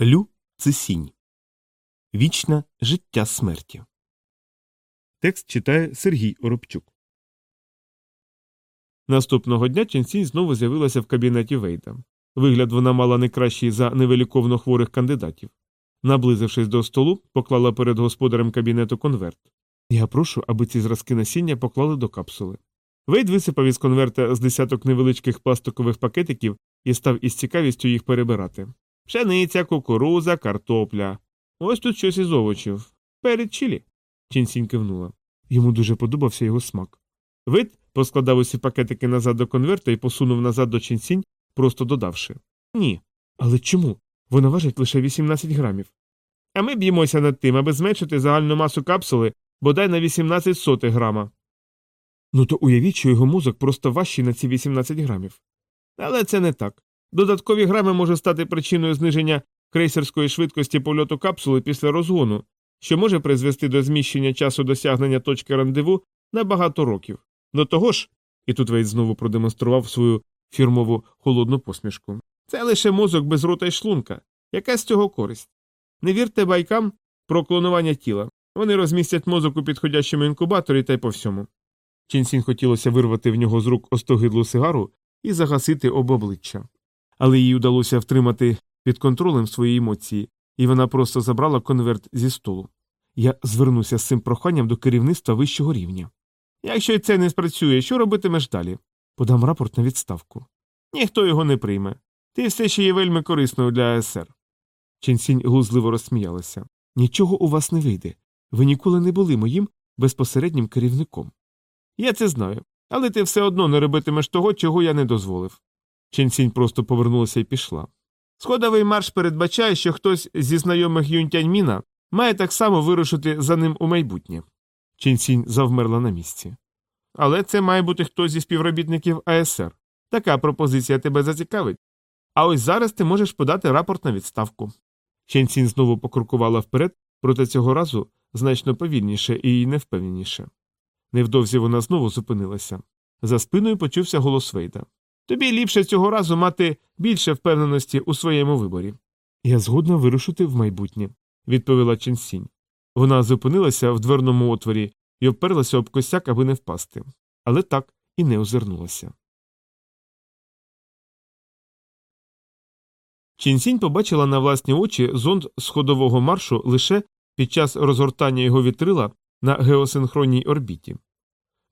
Лю це сінь. Вічне життя смерті. Текст читає Сергій Оробчук. Наступного дня Ченсінь знову з'явилася в кабінеті Вейда. Вигляд вона мала не кращий за невеликовно хворих кандидатів. Наблизившись до столу, поклала перед господарем кабінету конверт. Я прошу, аби ці зразки насіння поклали до капсули. Вейд висипав із конверта з десяток невеличких пластикових пакетиків і став із цікавістю їх перебирати. Пшениця, кукуруза, картопля. Ось тут щось із овочів. Перед чилі. Чінсінь кивнула. Йому дуже подобався його смак. Вид поскладав усі пакетики назад до конверта і посунув назад до Чінсінь, просто додавши Ні. Але чому? Вона важить лише 18 грамів. А ми б'ємося над тим, аби зменшити загальну масу капсули бодай на 18 сотих грама. Ну то уявіть, що його мозок просто важчий на ці 18 грамів. Але це не так. Додаткові грами можуть стати причиною зниження крейсерської швидкості польоту капсули після розгону, що може призвести до зміщення часу досягнення точки рандеву на багато років. До того ж, і тут Вейт знову продемонстрував свою фірмову холодну посмішку. Це лише мозок без рота й шлунка. Яка з цього користь? Не вірте байкам про клонування тіла. Вони розмістять мозок у підходящому інкубаторі та й по всьому. Чінсін хотілося вирвати в нього з рук остогидлу сигару і загасити об обличчя. Але їй удалося втримати під контролем свої емоції, і вона просто забрала конверт зі столу. Я звернуся з цим проханням до керівництва вищого рівня. Якщо це не спрацює, що робитимеш далі? Подам рапорт на відставку. Ніхто його не прийме. Ти все ще є вельми корисною для АСР. Ченсінь глузливо розсміялася. Нічого у вас не вийде. Ви ніколи не були моїм безпосереднім керівником. Я це знаю, але ти все одно не робитимеш того, чого я не дозволив. Ченсінь просто повернулася і пішла. Сходовий марш передбачає, що хтось зі знайомих Юнтяньміна має так само вирушити за ним у майбутнє. Ченсінь завмерла на місці. Але це має бути хтось зі співробітників АСР. Така пропозиція тебе зацікавить. А ось зараз ти можеш подати рапорт на відставку. Ченсінь знову покрукувала вперед, проте цього разу значно повільніше і невпевненіше. Невдовзі вона знову зупинилася. За спиною почувся голос Вейда. Тобі ліпше цього разу мати більше впевненості у своєму виборі. Я згодна вирушити в майбутнє, відповіла Ченсінь. Вона зупинилася в дверному отворі і обперлася об косяк, аби не впасти. Але так і не озирнулася. Чінсінь побачила на власні очі зонд сходового маршу лише під час розгортання його вітрила на геосинхронній орбіті.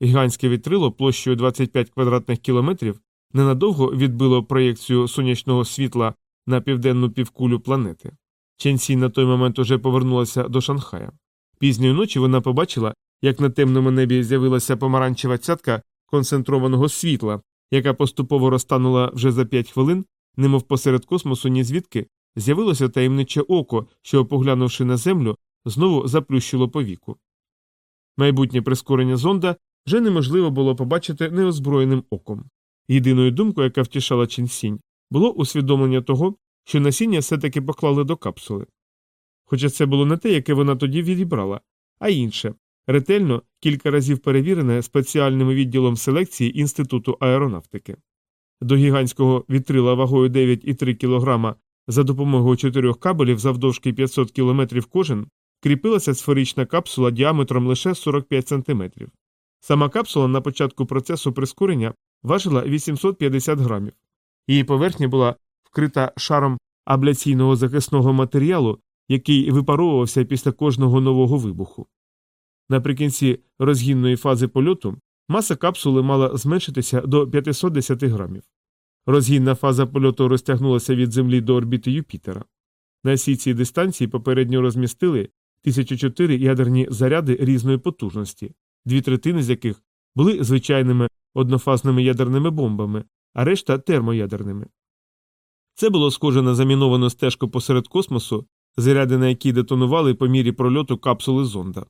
Гігантське вітрило площею 25 квадратних кілометрів ненадовго відбило проєкцію сонячного світла на південну півкулю планети. Ченсі на той момент уже повернулася до Шанхая. Пізньої ночі вона побачила, як на темному небі з'явилася помаранчева цятка концентрованого світла, яка поступово розтанула вже за п'ять хвилин, немов посеред космосу, ні звідки з'явилося таємниче око, що, поглянувши на землю, знову заплющило повіку. Майбутнє прискорення зонда вже неможливо було побачити неозброєним оком. Єдиною думкою, яка втішала Чінсінь, було усвідомлення того, що насіння все таки поклали до капсули. Хоча це було не те, яке вона тоді відібрала, а інше ретельно кілька разів перевірене спеціальним відділом селекції Інституту аеронавтики. До гігантського вітрила вагою 9,3 кг за допомогою чотирьох кабелів завдовжки 500 км кожен кріпилася сферична капсула діаметром лише 45 см. Сама капсула на початку процесу прискорення важила 850 грамів. Її поверхня була вкрита шаром абляційного захисного матеріалу, який випаровувався після кожного нового вибуху. Наприкінці розгінної фази польоту маса капсули мала зменшитися до 510 грамів. Розгінна фаза польоту розтягнулася від Землі до орбіти Юпітера. На всій цій дистанції попередньо розмістили 1004 ядерні заряди різної потужності, дві третини з яких були звичайними однофазними ядерними бомбами, а решта термоядерними. Це було схоже на заміновану стежку посеред космосу, заряди на які детонували по мірі прольоту капсули зонда.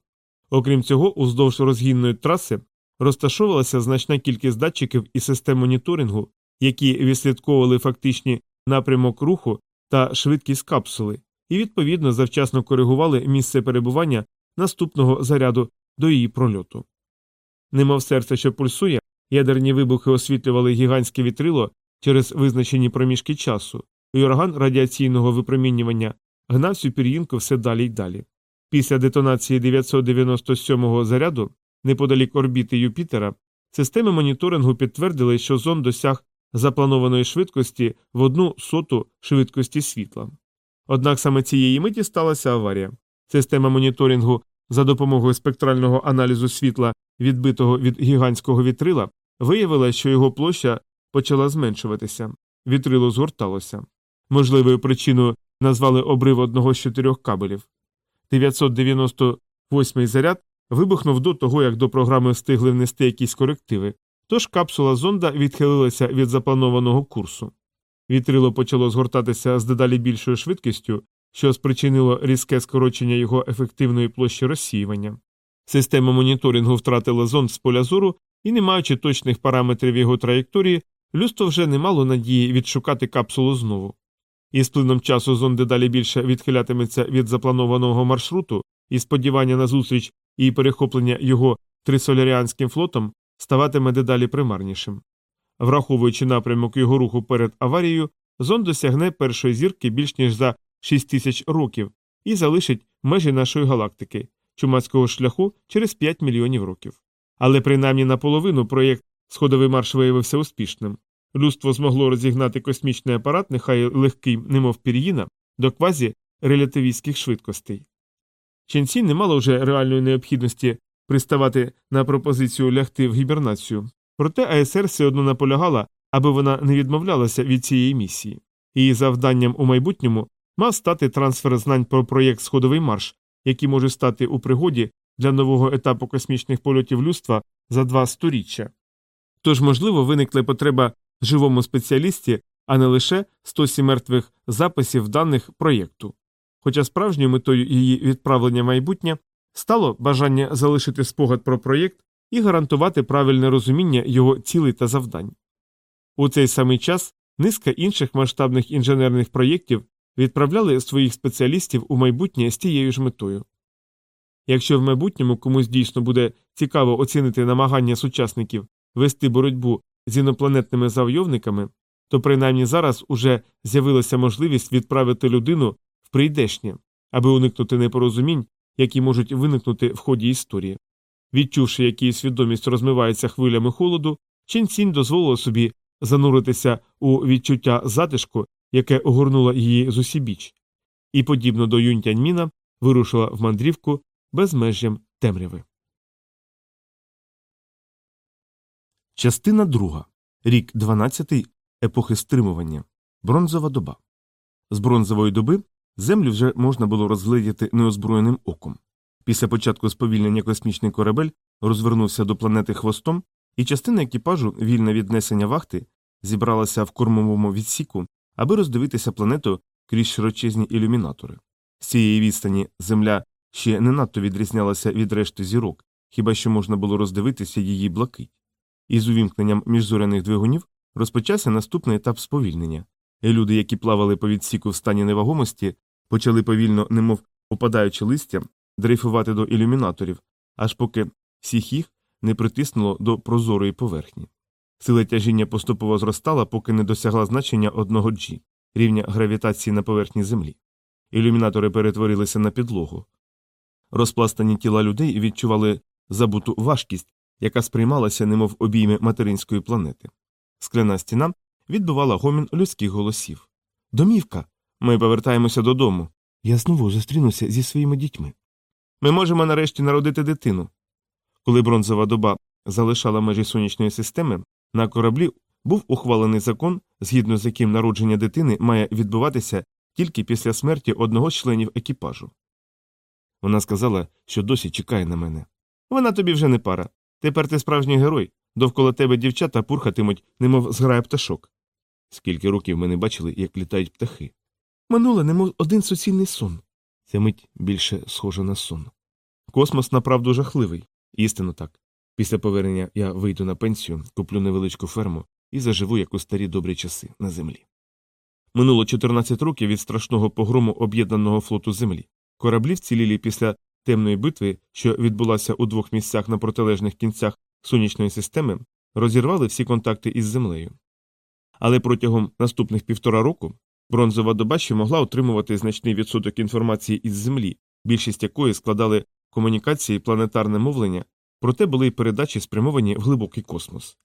Окрім цього, уздовж розгінної траси розташовувалася значна кількість датчиків і систем моніторингу, які відслідковували фактичні напрямок руху та швидкість капсули, і відповідно завчасно коригували місце перебування наступного заряду до її прольоту. Немов серце, що пульсує, ядерні вибухи освітлювали гігантське вітрило через визначені проміжки часу, і орган радіаційного випромінювання гнав цю пір'їнку все далі й далі. Після детонації 997-го заряду неподалік орбіти Юпітера системи моніторингу підтвердили, що зонд досяг запланованої швидкості в одну соту швидкості світла. Однак саме цієї миті сталася аварія. Система моніторингу за допомогою спектрального аналізу світла, відбитого від гігантського вітрила, виявила, що його площа почала зменшуватися, вітрило згорталося. Можливою причиною назвали обрив одного з чотирьох кабелів. 998-й заряд вибухнув до того, як до програми встигли внести якісь корективи, тож капсула зонда відхилилася від запланованого курсу. Вітрило почало згортатися з дедалі більшою швидкістю, що спричинило різке скорочення його ефективної площі розсіювання. Система моніторингу втратила зонд з поля зору і, не маючи точних параметрів його траєкторії, людство вже не мало надії відшукати капсулу знову. І з плином часу зонд дедалі більше відхилятиметься від запланованого маршруту, і сподівання на зустріч і перехоплення його трисоляріанським флотом ставатиме дедалі примарнішим. Враховуючи напрямок його руху перед аварією, зонд досягне першої зірки більш ніж за 6 тисяч років і залишить межі нашої галактики, чумацького шляху через 5 мільйонів років. Але принаймні наполовину проєкт Сходовий марш виявився успішним. Людство змогло розігнати космічний апарат, нехай легкий, немов пір'їна, до квазі релятивістських швидкостей. Ченсі не мало вже реальної необхідності приставати на пропозицію лягти в гібернацію, проте АСР все одно наполягала, аби вона не відмовлялася від цієї місії. Її завданням у майбутньому мав стати трансфер знань про проєкт Сходовий марш, який може стати у пригоді для нового етапу космічних польотів людства за два сторіччя. Тож, можливо, виникла потреба живому спеціалісті, а не лише 107 мертвих записів даних проєкту. Хоча справжньою метою її відправлення майбутнє стало бажання залишити спогад про проєкт і гарантувати правильне розуміння його цілей та завдань. У цей самий час низка інших масштабних інженерних проєктів відправляли своїх спеціалістів у майбутнє з тією ж метою. Якщо в майбутньому комусь дійсно буде цікаво оцінити намагання сучасників вести боротьбу з інопланетними завойовниками, то принаймні зараз уже з'явилася можливість відправити людину в прийдешнє, аби уникнути непорозумінь, які можуть виникнути в ході історії. Відчувши, як її свідомість розмивається хвилями холоду, Ченсінь дозволила собі зануритися у відчуття затишку, яке огорнуло її зусібіч, і, подібно до Юнтяньміна, вирушила в мандрівку безмежжям темряви. Частина друга. Рік 12 епохи стримування. Бронзова доба. З бронзової доби землю вже можна було розгледіти неозброєним оком. Після початку сповільнення космічний корабель розвернувся до планети хвостом, і частина екіпажу, вільна від несення вахти, зібралася в кормовому відсіку, аби роздивитися планету крізь широчезні ілюмінатори. З цієї відстані земля ще не надто відрізнялася від решти зірок, хіба що можна було роздивитися її блакить. Із увімкненням міжзоряних двигунів розпочався наступний етап сповільнення, і люди, які плавали по відсіку в стані невагомості, почали повільно, немов опадаючи листя, дрейфувати до ілюмінаторів, аж поки всіх їх не притиснуло до прозорої поверхні. Сила тяжіння поступово зростала, поки не досягла значення одного G, рівня гравітації на поверхні Землі. Ілюмінатори перетворилися на підлогу. Розпластані тіла людей відчували забуту важкість, яка сприймалася немов обійми материнської планети. Скляна стіна відбувала гомін людських голосів. Домівка. Ми повертаємося додому. Я знову зустрінуся зі своїми дітьми. Ми можемо нарешті народити дитину. Коли бронзова доба залишала межі сонячної системи, на кораблі був ухвалений закон, згідно з яким народження дитини має відбуватися тільки після смерті одного з членів екіпажу. Вона сказала, що досі чекає на мене. Вона тобі вже не пара. Тепер ти справжній герой, довкола тебе дівчата пурхатимуть, немов зграє пташок. Скільки років ми не бачили, як літають птахи. Минуле, немов один суцільний сон. Ця мить більше схожа на сон. Космос направду жахливий. Істинно так. Після повернення я вийду на пенсію, куплю невеличку ферму і заживу, як у старі добрі часи на землі. Минуло 14 років від страшного погрому об'єднаного флоту землі. Кораблі вцілілі після темної битви, що відбулася у двох місцях на протилежних кінцях сонячної системи, розірвали всі контакти із землею. Але протягом наступних півтора року Бронзова доба ще могла отримувати значний відсоток інформації із Землі, більшість якої складали комунікації планетарне мовлення, проте були й передачі спрямовані в глибокий космос.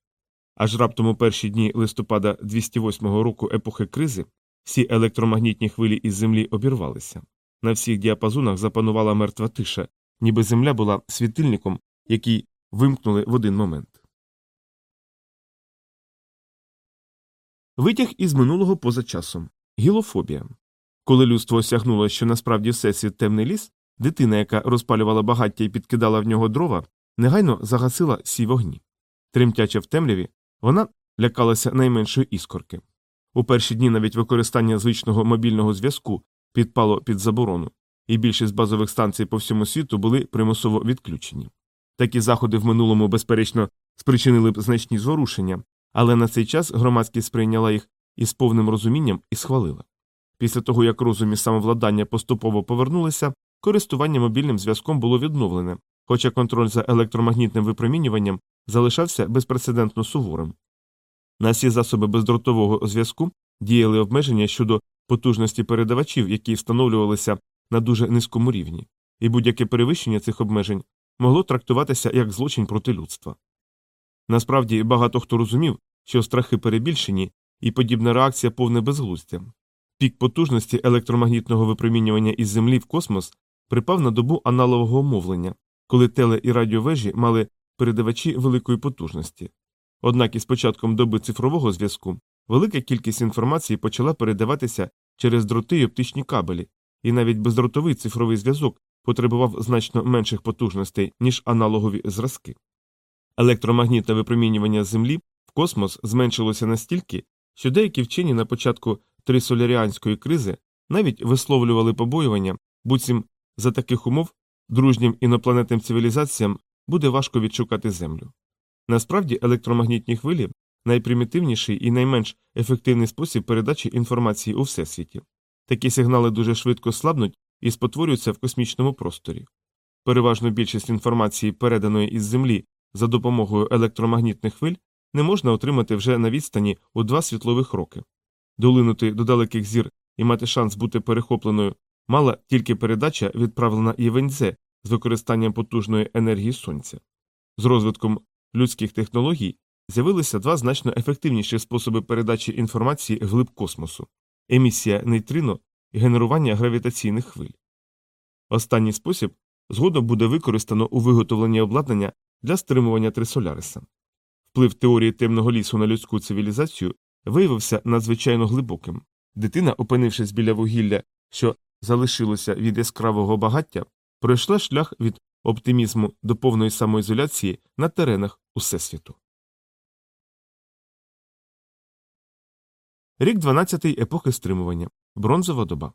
Аж раптом у перші дні листопада 208 року епохи кризи всі електромагнітні хвилі із Землі обірвалися. На всіх діапазонах запанувала мертва тиша, ніби Земля була світильником, який вимкнули в один момент. Витяг із минулого поза часом. Гілофобія. Коли людство осягнуло, що насправді всесвіт темний ліс, дитина, яка розпалювала багаття і підкидала в нього дрова, негайно загасила всі вогні. Тремтяча в темряві, вона лякалася найменшої іскорки. У перші дні навіть використання звичного мобільного зв'язку підпало під заборону, і більшість базових станцій по всьому світу були примусово відключені. Такі заходи в минулому, безперечно, спричинили б значні зворушення, але на цей час громадськість сприйняла їх із повним розумінням і схвалила. Після того, як розум і самовладання поступово повернулися, користування мобільним зв'язком було відновлене, хоча контроль за електромагнітним випромінюванням залишався безпрецедентно суворим. На всі засоби бездротового зв'язку діяли обмеження щодо потужності передавачів, які встановлювалися на дуже низькому рівні, і будь-яке перевищення цих обмежень могло трактуватися як злочин проти людства. Насправді багато хто розумів, що страхи перебільшені і подібна реакція повне безглуздя. Пік потужності електромагнітного випромінювання із Землі в космос припав на добу аналогового мовлення, коли теле і радіовежі мали передавачі великої потужності. Однак із початком доби цифрового зв'язку велика кількість інформації почала передаватися через дроти й оптичні кабелі, і навіть бездротовий цифровий зв'язок потребував значно менших потужностей, ніж аналогові зразки. Електромагнітне випромінювання Землі в космос зменшилося настільки, що деякі вчені на початку трисоляріанської кризи навіть висловлювали побоювання, буцім за таких умов дружнім інопланетним цивілізаціям буде важко відшукати Землю. Насправді електромагнітні хвилі найпримітивніший і найменш ефективний спосіб передачі інформації у всесвіті. Такі сигнали дуже швидко слабнуть і спотворюються в космічному просторі. Переважну більшість інформації, переданої із Землі за допомогою електромагнітних хвиль, не можна отримати вже на відстані у два світлових роки. Долинути до далеких зір і мати шанс бути перехопленою мала тільки передача, відправлена Євензе з використанням потужної енергії сонця. З розвитком людських технологій з'явилися два значно ефективніші способи передачі інформації глиб космосу емісія нейтрино і генерування гравітаційних хвиль. Останній спосіб згодом буде використано у виготовленні обладнання для стримування Трисоляриса. Вплив теорії темного лісу на людську цивілізацію виявився надзвичайно глибоким. Дитина, опинившись біля вугілля, що залишилося від яскравого багаття, пройшла шлях від оптимізму до повної самоізоляції на теренах Усесвіту. Рік 12-й епохи стримування. Бронзова доба.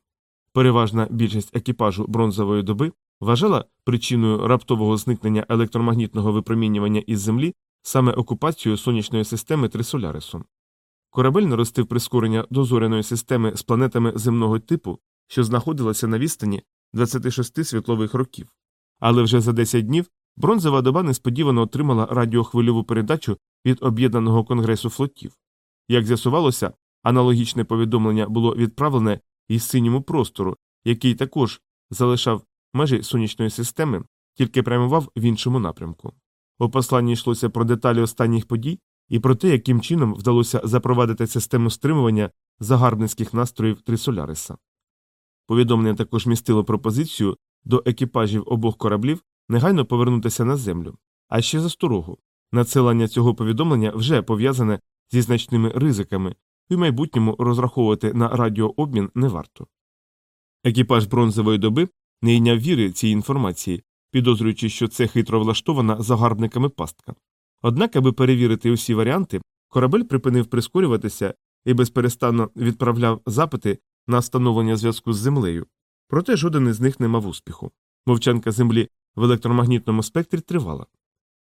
Переважна більшість екіпажу бронзової доби вважала причиною раптового зникнення електромагнітного випромінювання із Землі саме окупацію сонячної системи Трисолярисом. Корабель наростив прискорення до зоряної системи з планетами земного типу, що знаходилася на відстані 26 світлових років. Але вже за 10 днів бронзова доба несподівано отримала радіохвильову передачу від об'єднаного конгресу флотів. Як з'ясувалося, аналогічне повідомлення було відправлене із синьому простору, який також залишав межі сонячної системи, тільки прямував в іншому напрямку. У посланні йшлося про деталі останніх подій і про те, яким чином вдалося запровадити систему стримування загарбницьких настроїв Трисоляриса. Повідомлення також містило пропозицію до екіпажів обох кораблів негайно повернутися на землю, а ще засторогу. Надсилання цього повідомлення вже пов'язане зі значними ризиками, і в майбутньому розраховувати на радіообмін не варто. Екіпаж бронзової доби не йняв віри цій інформації, підозрюючи, що це хитро влаштована загарбниками пастка. Однак, аби перевірити усі варіанти, корабель припинив прискорюватися і безперестанно відправляв запити на встановлення зв'язку з землею, проте жоден із них не мав успіху. Мовчанка землі в електромагнітному спектрі тривала.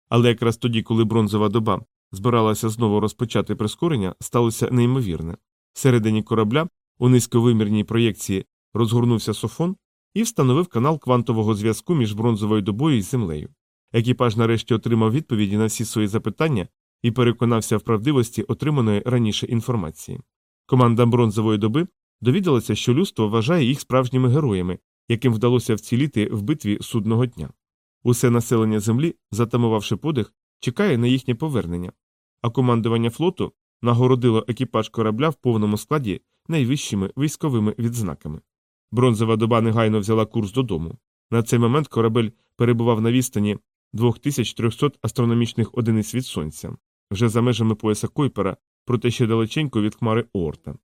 Але якраз тоді, коли бронзова доба збиралася знову розпочати прискорення, сталося неймовірне. Всередині корабля у низьковимірній проєкції розгорнувся софон і встановив канал квантового зв'язку між бронзовою добою і землею. Екіпаж нарешті отримав відповіді на всі свої запитання і переконався в правдивості отриманої раніше інформації. Команда бронзової доби довідалася, що людство вважає їх справжніми героями, яким вдалося вціліти в битві судного дня. Усе населення землі, затамувавши подих, чекає на їхнє повернення, а командування флоту нагородило екіпаж корабля в повному складі найвищими військовими відзнаками. Бронзова доба негайно взяла курс додому. На цей момент корабель перебував на відстані 2300 астрономічних одиниць від сонця, вже за межами пояса Койпера, проте ще далеченько від хмари Оорта.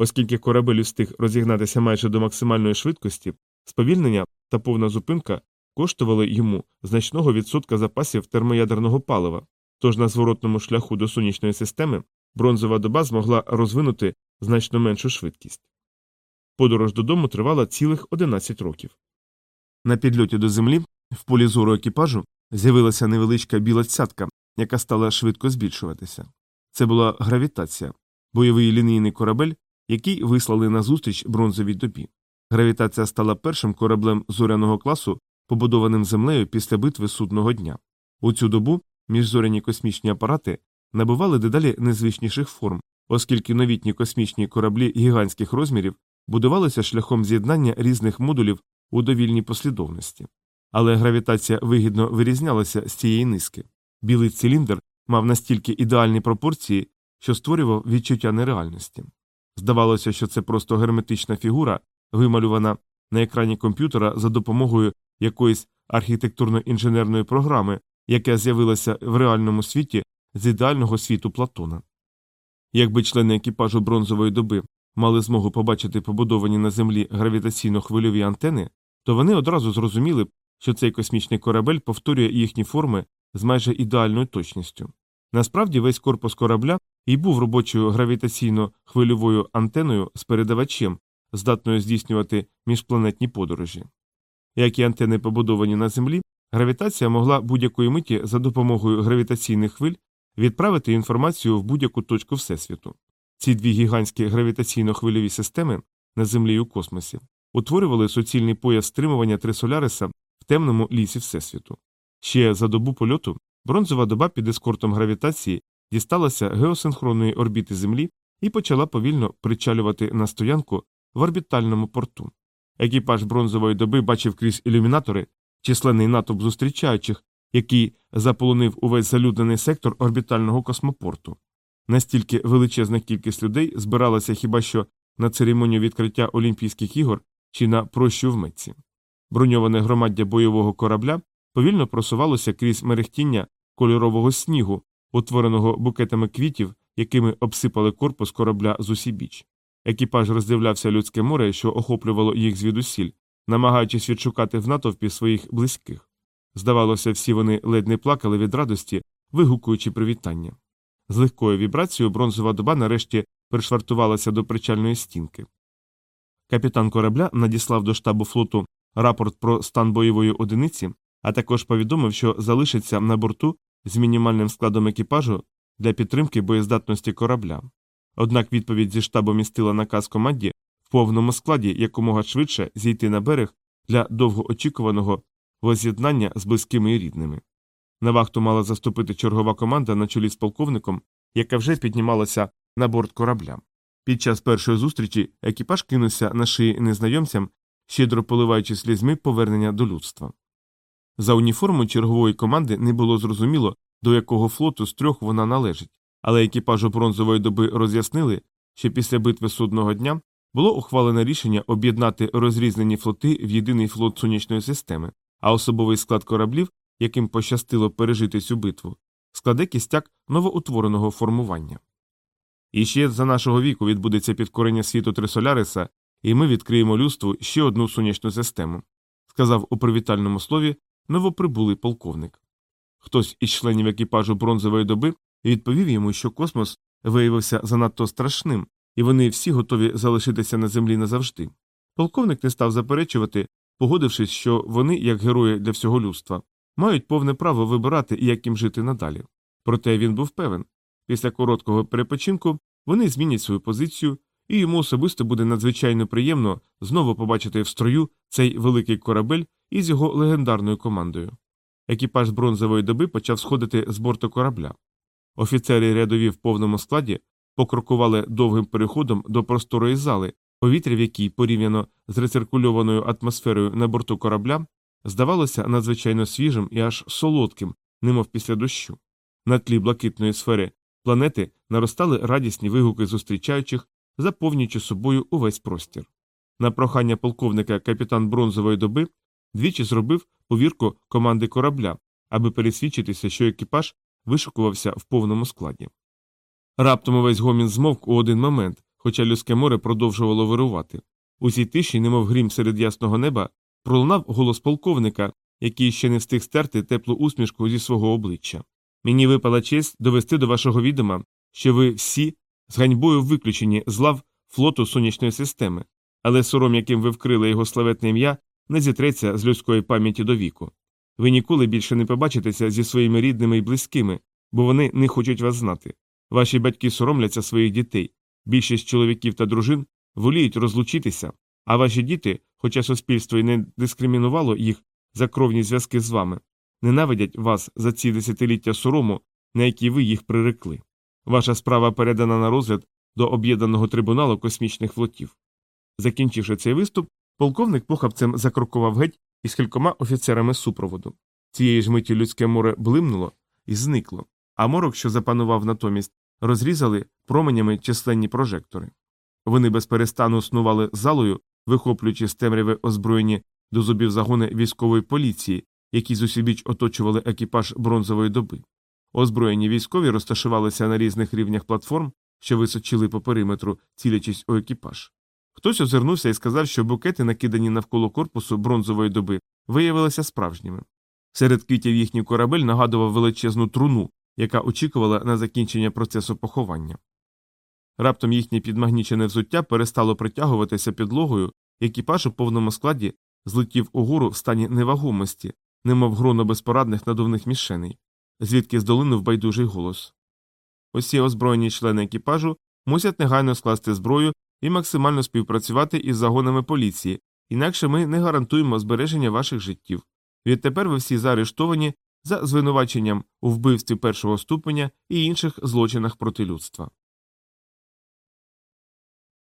Оскільки корабель встиг розігнатися майже до максимальної швидкості, сповільнення та повна зупинка коштували йому значного відсотка запасів термоядерного палива, тож на зворотному шляху до сонячної системи бронзова доба змогла розвинути значно меншу швидкість. Подорож додому тривала цілих 11 років. На підльоті до землі, в полі зору екіпажу, з'явилася невеличка біла цятка, яка стала швидко збільшуватися. Це була гравітація, бойовий лінійний корабель, який вислали назустріч бронзовій добі. Гравітація стала першим кораблем зоряного класу, побудованим землею після битви судного дня. У цю добу міжзоряні космічні апарати набували дедалі незвичніших форм, оскільки новітні космічні кораблі гігантських розмірів будувалися шляхом з'єднання різних модулів у довільній послідовності. Але гравітація вигідно вирізнялася з цієї низки. Білий циліндр мав настільки ідеальні пропорції, що створював відчуття нереальності. Здавалося, що це просто герметична фігура, вималювана на екрані комп'ютера за допомогою якоїсь архітектурно-інженерної програми, яка з'явилася в реальному світі з ідеального світу Платона. Якби члени екіпажу бронзової доби мали змогу побачити побудовані на землі гравітаційно-хвильові антени, то вони одразу зрозуміли б, що цей космічний корабель повторює їхні форми з майже ідеальною точністю. Насправді весь корпус корабля і був робочою гравітаційно-хвильовою антеною з передавачем, здатною здійснювати міжпланетні подорожі. Як і антени побудовані на землі, гравітація могла будь-якої миті за допомогою гравітаційних хвиль відправити інформацію в будь-яку точку Всесвіту. Ці дві гігантські гравітаційно-хвильові системи на землі і у космосі утворювали суцільний пояс стримування Трисоляриса в темному лісі Всесвіту. Ще за добу польоту бронзова доба під ескортом гравітації дісталася геосинхронної орбіти Землі і почала повільно причалювати на стоянку в орбітальному порту. Екіпаж бронзової доби бачив крізь ілюмінатори численний натовп зустрічаючих, який заполонив увесь залюднений сектор орбітального космопорту. Настільки величезна кількість людей збиралася хіба що на церемонію відкриття Олімпійських ігор чи на прощу в Меці. Броньоване громаддя бойового корабля повільно просувалося крізь мерехтіння кольорового снігу, утвореного букетами квітів, якими обсипали корпус корабля з усібіч. Екіпаж роздивлявся людське море, що охоплювало їх звідусіль, намагаючись відшукати в натовпі своїх близьких. Здавалося, всі вони ледь не плакали від радості, вигукуючи привітання. З легкою вібрацією бронзова доба нарешті пришвартувалася до причальної стінки. Капітан корабля надіслав до штабу флоту рапорт про стан бойової одиниці, а також повідомив, що залишиться на борту з мінімальним складом екіпажу для підтримки боєздатності корабля. Однак відповідь зі штабу містила наказ команді в повному складі якомога швидше зійти на берег для довгоочікуваного воз'єднання з близькими і рідними. На вахту мала заступити чергова команда на чолі з полковником, яка вже піднімалася на борт корабля. Під час першої зустрічі екіпаж кинувся на шиї незнайомцям, щедро поливаючи слізьми повернення до людства. За уніформу чергової команди не було зрозуміло, до якого флоту з трьох вона належить, але екіпажу бронзової доби роз'яснили, що після битви судного дня було ухвалене рішення об'єднати розрізнені флоти в єдиний флот сонячної системи, а особовий склад кораблів, яким пощастило пережити цю битву, складе кістяк новоутвореного формування. І ще за нашого віку відбудеться підкорення світу Трисоляриса, і ми відкриємо людству ще одну сонячну систему, сказав у привітальному слові новоприбулий полковник. Хтось із членів екіпажу бронзової доби відповів йому, що космос виявився занадто страшним, і вони всі готові залишитися на землі назавжди. Полковник не став заперечувати, погодившись, що вони, як герої для всього людства, мають повне право вибирати, як їм жити надалі. Проте він був певен після короткого перепочинку вони змінять свою позицію, і йому особисто буде надзвичайно приємно знову побачити в строю цей великий корабель із його легендарною командою. Екіпаж бронзової доби почав сходити з борту корабля. Офіцери рядові в повному складі покрокували довгим переходом до просторої зали, Повітря, в якій, порівняно з рециркульованою атмосферою на борту корабля, здавалося надзвичайно свіжим і аж солодким, немов після дощу. На тлі блакитної сфери планети наростали радісні вигуки зустрічаючих, заповнюючи собою увесь простір. На прохання полковника капітан бронзової доби двічі зробив повірку команди корабля, аби пересвідчитися, що екіпаж вишукувався в повному складі. Раптом увесь гомін змовк у один момент, хоча людське море продовжувало вирувати. У цій тиші, немов грім серед ясного неба, пролунав голос полковника, який ще не встиг стерти теплу усмішку зі свого обличчя. Мені випала честь довести до вашого відома, що ви всі з ганьбою виключені з лав флоту сонячної системи, але сором, яким ви вкрили його славетне ім'я, не зітреться з людської пам'яті до віку. Ви ніколи більше не побачитеся зі своїми рідними і близькими, бо вони не хочуть вас знати. Ваші батьки соромляться своїх дітей. Більшість чоловіків та дружин воліють розлучитися, а ваші діти, хоча суспільство і не дискримінувало їх за кровні зв'язки з вами, ненавидять вас за ці десятиліття сорому, на які ви їх прирекли. Ваша справа передана на розгляд до об'єднаного трибуналу космічних флотів. Закінчивши цей виступ, полковник похапцем закрокував геть із кількома офіцерами супроводу. Цієї ж миті людське море блимнуло і зникло, а морок, що запанував натомість, розрізали променями численні прожектори. Вони безперестану снували залою, вихоплюючи з темряви озброєні до зубів загони військової поліції, які зусібіч оточували екіпаж бронзової доби. Озброєні військові розташувалися на різних рівнях платформ, що височили по периметру, цілячись у екіпаж. Хтось озирнувся і сказав, що букети, накидані навколо корпусу бронзової доби, виявилися справжніми. Серед квітів їхній корабель нагадував величезну труну, яка очікувала на закінчення процесу поховання. Раптом їхнє підмагнічене взуття перестало притягуватися підлогою, екіпаж у повному складі злетів угору в стані невагомості, немов гроно безпорадних надувних мішеней, звідки здолинув байдужий голос. Усі озброєні члени екіпажу мусять негайно скласти зброю і максимально співпрацювати із загонами поліції, інакше ми не гарантуємо збереження ваших життів. Відтепер ви всі заарештовані за звинуваченням у вбивстві першого ступеня і інших злочинах проти людства.